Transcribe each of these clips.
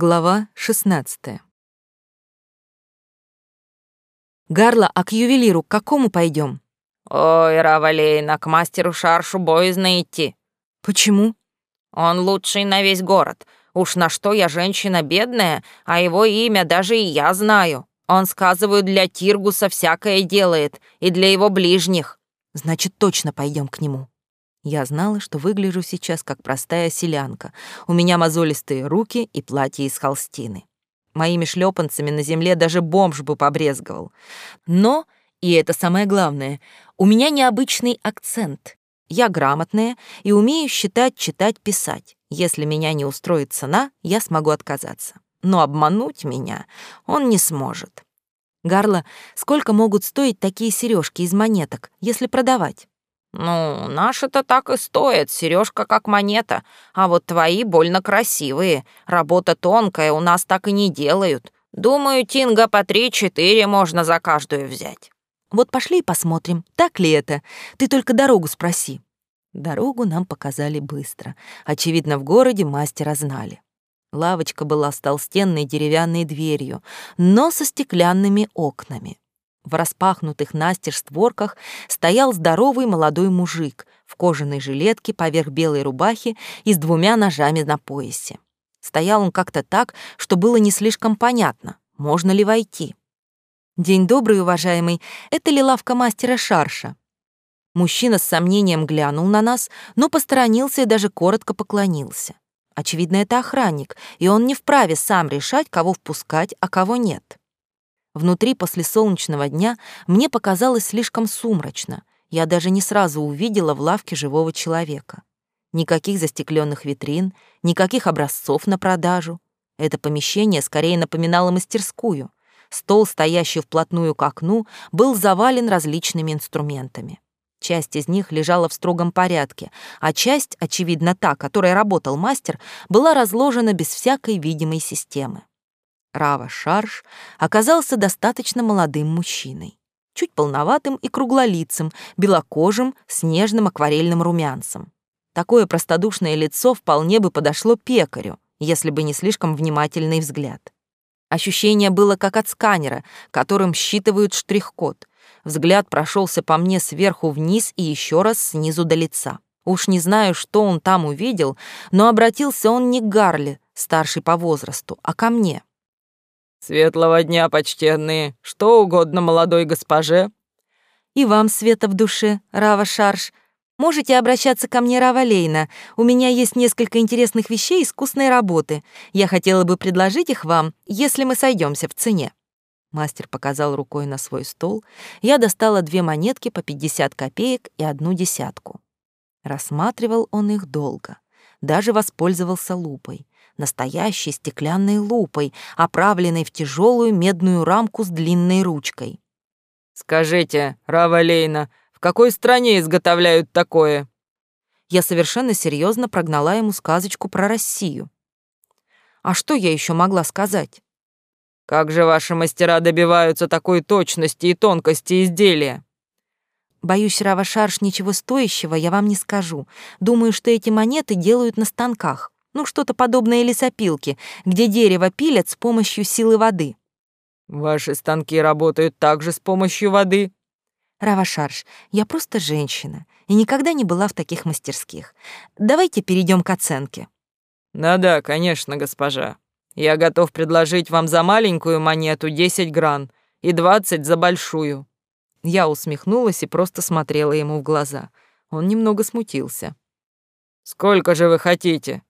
Глава 16. Гарла, а к ювелиру к какому пойдем? Ой, Равалейна, к мастеру Шаршу боязно идти. Почему? Он лучший на весь город. Уж на что я женщина бедная, а его имя даже и я знаю. Он, сказывают, для Тиргуса всякое делает, и для его ближних. Значит, точно пойдем к нему. Я знала, что выгляжу сейчас как простая селянка. У меня мозолистые руки и платье из холстины. Моими шлепанцами на земле даже бомж бы побрезговал. Но, и это самое главное, у меня необычный акцент. Я грамотная и умею считать, читать, писать. Если меня не устроит цена, я смогу отказаться. Но обмануть меня он не сможет. Гарла, сколько могут стоить такие сережки из монеток, если продавать? «Ну, наши-то так и стоят, сережка как монета, а вот твои больно красивые. Работа тонкая, у нас так и не делают. Думаю, тинга по три-четыре можно за каждую взять». «Вот пошли и посмотрим, так ли это. Ты только дорогу спроси». Дорогу нам показали быстро. Очевидно, в городе мастера знали. Лавочка была с толстенной деревянной дверью, но со стеклянными окнами. В распахнутых настежь створках стоял здоровый молодой мужик в кожаной жилетке поверх белой рубахи и с двумя ножами на поясе. Стоял он как-то так, что было не слишком понятно, можно ли войти. «День добрый, уважаемый, это ли лавка мастера Шарша?» Мужчина с сомнением глянул на нас, но посторонился и даже коротко поклонился. Очевидно, это охранник, и он не вправе сам решать, кого впускать, а кого нет. Внутри после солнечного дня мне показалось слишком сумрачно. Я даже не сразу увидела в лавке живого человека. Никаких застекленных витрин, никаких образцов на продажу. Это помещение скорее напоминало мастерскую. Стол, стоящий вплотную к окну, был завален различными инструментами. Часть из них лежала в строгом порядке, а часть, очевидно та, которой работал мастер, была разложена без всякой видимой системы. Рава Шарш оказался достаточно молодым мужчиной, чуть полноватым и круглолицым, белокожим, с нежным акварельным румянцем. Такое простодушное лицо вполне бы подошло пекарю, если бы не слишком внимательный взгляд. Ощущение было как от сканера, которым считывают штрих-код. Взгляд прошелся по мне сверху вниз и еще раз снизу до лица. Уж не знаю, что он там увидел, но обратился он не к Гарли, старший по возрасту, а ко мне. «Светлого дня, почтенные! Что угодно молодой госпоже?» «И вам света в душе, Рава Шарш. Можете обращаться ко мне, Рава Лейна. У меня есть несколько интересных вещей искусной работы. Я хотела бы предложить их вам, если мы сойдемся в цене». Мастер показал рукой на свой стол. Я достала две монетки по 50 копеек и одну десятку. Рассматривал он их долго. Даже воспользовался лупой настоящей стеклянной лупой, оправленной в тяжелую медную рамку с длинной ручкой. «Скажите, Рава Лейна, в какой стране изготовляют такое?» Я совершенно серьезно прогнала ему сказочку про Россию. А что я еще могла сказать? «Как же ваши мастера добиваются такой точности и тонкости изделия?» Боюсь, Рава Шарш, ничего стоящего я вам не скажу. Думаю, что эти монеты делают на станках. Ну, что-то подобное лесопилке, где дерево пилят с помощью силы воды. Ваши станки работают также с помощью воды? Равашарш, я просто женщина и никогда не была в таких мастерских. Давайте перейдем к оценке. Да-да, конечно, госпожа. Я готов предложить вам за маленькую монету 10 гран и 20 за большую. Я усмехнулась и просто смотрела ему в глаза. Он немного смутился. Сколько же вы хотите?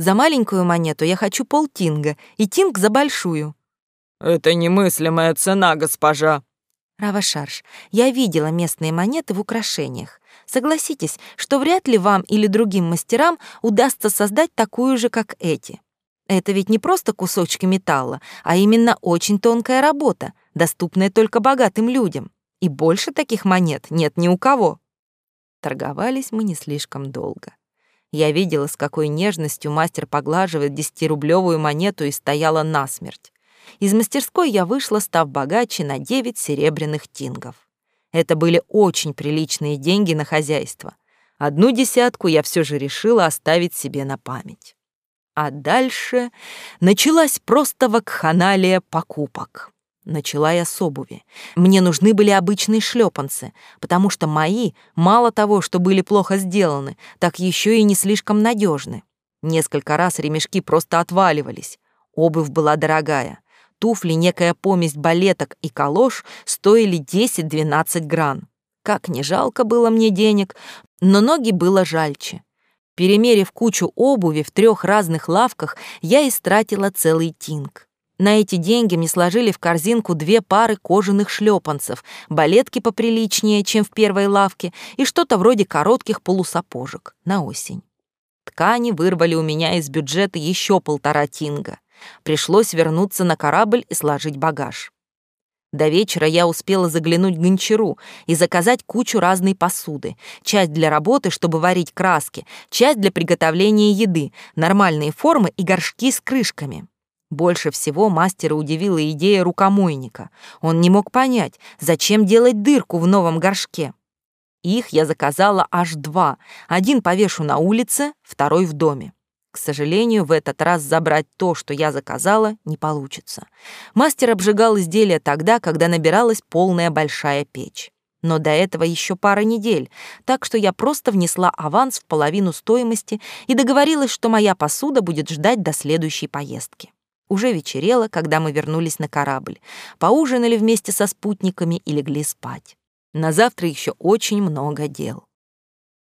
За маленькую монету я хочу полтинга, и тинг за большую». «Это немыслимая цена, госпожа». Равашарш, я видела местные монеты в украшениях. Согласитесь, что вряд ли вам или другим мастерам удастся создать такую же, как эти. Это ведь не просто кусочки металла, а именно очень тонкая работа, доступная только богатым людям. И больше таких монет нет ни у кого. Торговались мы не слишком долго. Я видела, с какой нежностью мастер поглаживает десятирублевую монету и стояла насмерть. Из мастерской я вышла, став богаче на девять серебряных тингов. Это были очень приличные деньги на хозяйство. Одну десятку я все же решила оставить себе на память. А дальше началась просто вакханалия покупок. Начала я с обуви. Мне нужны были обычные шлепанцы, потому что мои, мало того, что были плохо сделаны, так еще и не слишком надежны. Несколько раз ремешки просто отваливались. Обувь была дорогая. Туфли, некая помесь балеток и калош стоили 10-12 гран. Как не жалко было мне денег, но ноги было жальче. Перемерив кучу обуви в трех разных лавках, я истратила целый тинг. На эти деньги мне сложили в корзинку две пары кожаных шлепанцев, балетки поприличнее, чем в первой лавке, и что-то вроде коротких полусапожек на осень. Ткани вырвали у меня из бюджета еще полтора тинга. Пришлось вернуться на корабль и сложить багаж. До вечера я успела заглянуть к гончару и заказать кучу разной посуды. Часть для работы, чтобы варить краски, часть для приготовления еды, нормальные формы и горшки с крышками. Больше всего мастера удивила идея рукомойника. Он не мог понять, зачем делать дырку в новом горшке. Их я заказала аж два. Один повешу на улице, второй в доме. К сожалению, в этот раз забрать то, что я заказала, не получится. Мастер обжигал изделия тогда, когда набиралась полная большая печь. Но до этого еще пара недель, так что я просто внесла аванс в половину стоимости и договорилась, что моя посуда будет ждать до следующей поездки. Уже вечерело, когда мы вернулись на корабль. Поужинали вместе со спутниками и легли спать. На завтра еще очень много дел.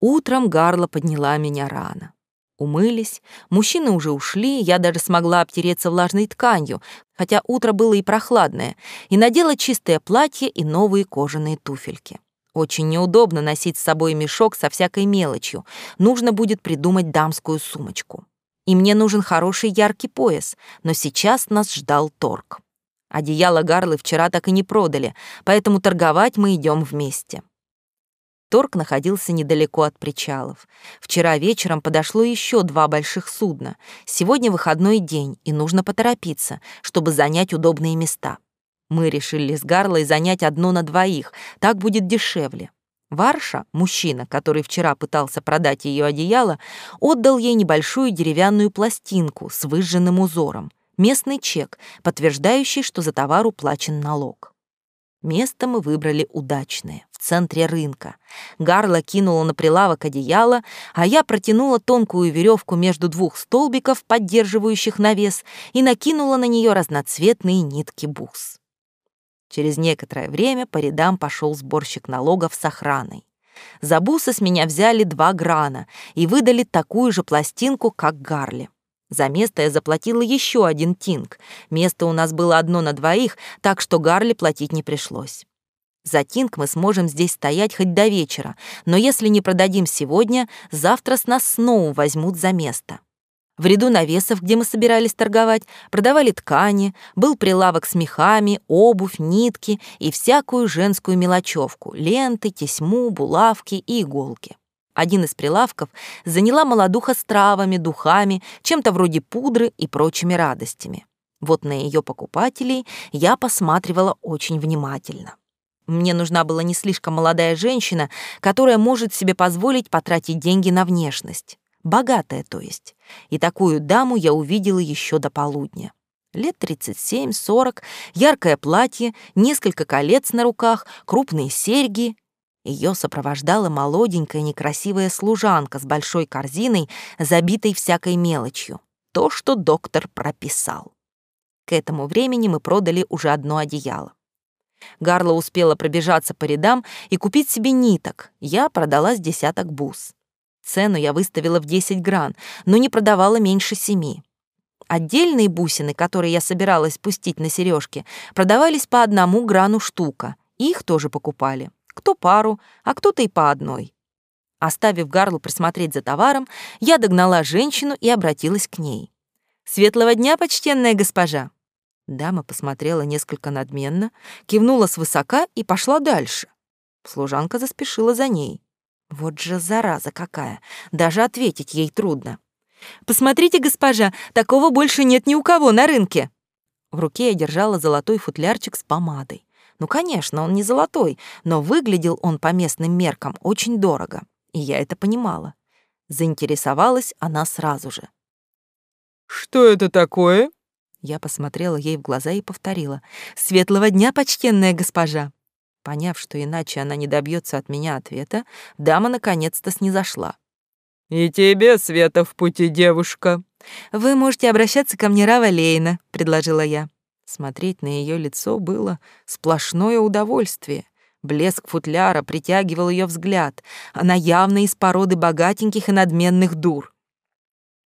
Утром Гарла подняла меня рано. Умылись, мужчины уже ушли, я даже смогла обтереться влажной тканью, хотя утро было и прохладное, и надела чистое платье и новые кожаные туфельки. Очень неудобно носить с собой мешок со всякой мелочью. Нужно будет придумать дамскую сумочку и мне нужен хороший яркий пояс, но сейчас нас ждал торг. Одеяло Гарлы вчера так и не продали, поэтому торговать мы идем вместе. Торг находился недалеко от причалов. Вчера вечером подошло еще два больших судна. Сегодня выходной день, и нужно поторопиться, чтобы занять удобные места. Мы решили с Гарлой занять одно на двоих, так будет дешевле. Варша, мужчина, который вчера пытался продать ее одеяло, отдал ей небольшую деревянную пластинку с выжженным узором, местный чек, подтверждающий, что за товар уплачен налог. Место мы выбрали удачное, в центре рынка. Гарла кинула на прилавок одеяло, а я протянула тонкую веревку между двух столбиков, поддерживающих навес, и накинула на нее разноцветные нитки бус. Через некоторое время по рядам пошел сборщик налогов с охраной. За бусы с меня взяли два грана и выдали такую же пластинку, как Гарли. За место я заплатила еще один тинг. Место у нас было одно на двоих, так что Гарли платить не пришлось. За тинг мы сможем здесь стоять хоть до вечера, но если не продадим сегодня, завтра с нас снова возьмут за место. В ряду навесов, где мы собирались торговать, продавали ткани, был прилавок с мехами, обувь, нитки и всякую женскую мелочевку, ленты, тесьму, булавки и иголки. Один из прилавков заняла молодуха с травами, духами, чем-то вроде пудры и прочими радостями. Вот на ее покупателей я посматривала очень внимательно. Мне нужна была не слишком молодая женщина, которая может себе позволить потратить деньги на внешность. Богатая, то есть. И такую даму я увидела еще до полудня. Лет 37-40, яркое платье, несколько колец на руках, крупные серьги. Ее сопровождала молоденькая некрасивая служанка с большой корзиной, забитой всякой мелочью. То, что доктор прописал. К этому времени мы продали уже одно одеяло. Гарла успела пробежаться по рядам и купить себе ниток. Я продала с десяток бус. Цену я выставила в 10 гран, но не продавала меньше семи. Отдельные бусины, которые я собиралась пустить на сережки, продавались по одному грану штука. Их тоже покупали. Кто пару, а кто-то и по одной. Оставив Гарлу присмотреть за товаром, я догнала женщину и обратилась к ней. «Светлого дня, почтенная госпожа!» Дама посмотрела несколько надменно, кивнула свысока и пошла дальше. Служанка заспешила за ней. Вот же зараза какая, даже ответить ей трудно. «Посмотрите, госпожа, такого больше нет ни у кого на рынке!» В руке я держала золотой футлярчик с помадой. Ну, конечно, он не золотой, но выглядел он по местным меркам очень дорого, и я это понимала. Заинтересовалась она сразу же. «Что это такое?» Я посмотрела ей в глаза и повторила. «Светлого дня, почтенная госпожа!» Поняв, что иначе она не добьется от меня ответа, дама наконец-то снизошла. «И тебе света в пути, девушка!» «Вы можете обращаться ко мне Рава Лейна», — предложила я. Смотреть на ее лицо было сплошное удовольствие. Блеск футляра притягивал ее взгляд. Она явно из породы богатеньких и надменных дур.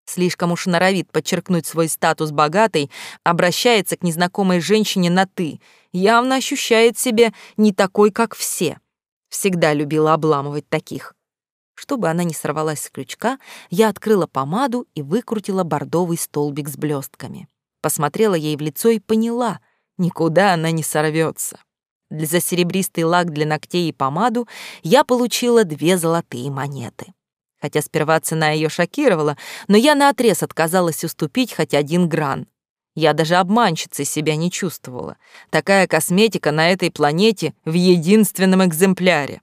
Слишком уж норовит подчеркнуть свой статус богатой, обращается к незнакомой женщине на «ты», явно ощущает себя не такой, как все. Всегда любила обламывать таких. Чтобы она не сорвалась с крючка, я открыла помаду и выкрутила бордовый столбик с блестками. Посмотрела ей в лицо и поняла, никуда она не сорвется. За серебристый лак для ногтей и помаду я получила две золотые монеты. Хотя сперва цена ее шокировала, но я наотрез отказалась уступить хоть один гран. Я даже обманщицей себя не чувствовала. Такая косметика на этой планете в единственном экземпляре.